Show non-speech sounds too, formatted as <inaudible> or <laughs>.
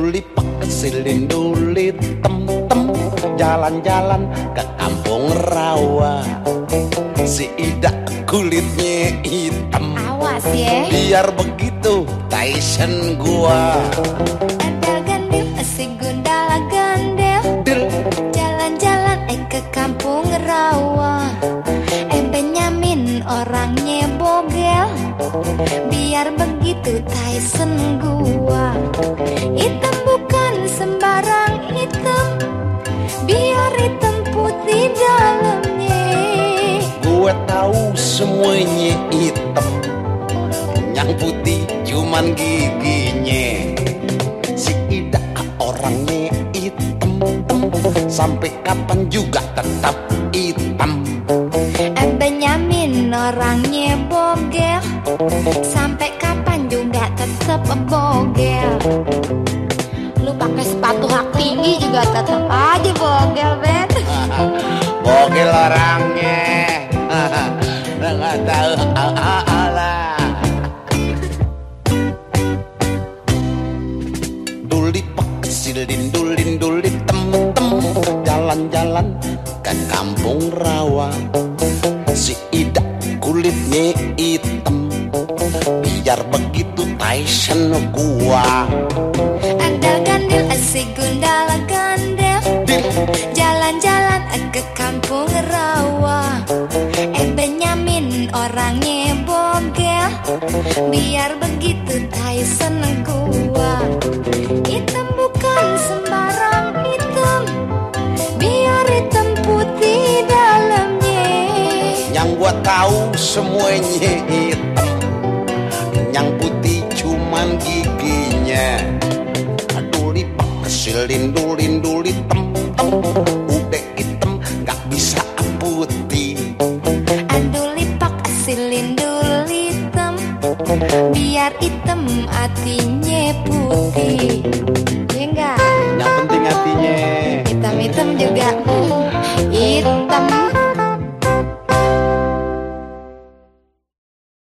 Duli pak silin duli tem tem Jalan-jalan ke kampung rawa. Si Ida kulitnya hitam. Awas ya. Biar begitu Tyson gua. Gundala Jalan-jalan eh ke kampung rawa. Eh Benyamin orangnya bogel. Biar begitu Tyson gua. Biar hitam putih dalamnya. Gue tahu semuanya hitam. Yang putih cuman giginya. Si Ida orangnya hitam. Sampai kapan juga tetap hitam? Eh Benyamin orangnya bogel. Sampai kapan juga tetep bogel Lu pakai sepatu hak tinggi juga tetep aja bogel Ben. <laughs> Bogel orangnya. <laughs> Nggak tahu. Silin dulin duli tem tem Jalan-jalan ke kampung rawa. Si Ida kulitnya hitam. Biar begitu Tyson gua si gundala gandel Jalan-jalan ke kampung rawa. Eh Benyamin orangnya bogel. Biar begitu Tyson gua. Hitam bukan sembarang hitam. Biar hitam putih dalamnya. Yang gua tahu semuanya hitam. Yang putih cuman giginya hasil lindu lindu hitam tem udah hitam nggak bisa putih aduh lipak hasil lindu litem biar hitam hatinya putih. Ya enggak? Yang penting hatinya. Hitam hitam juga. Hitam.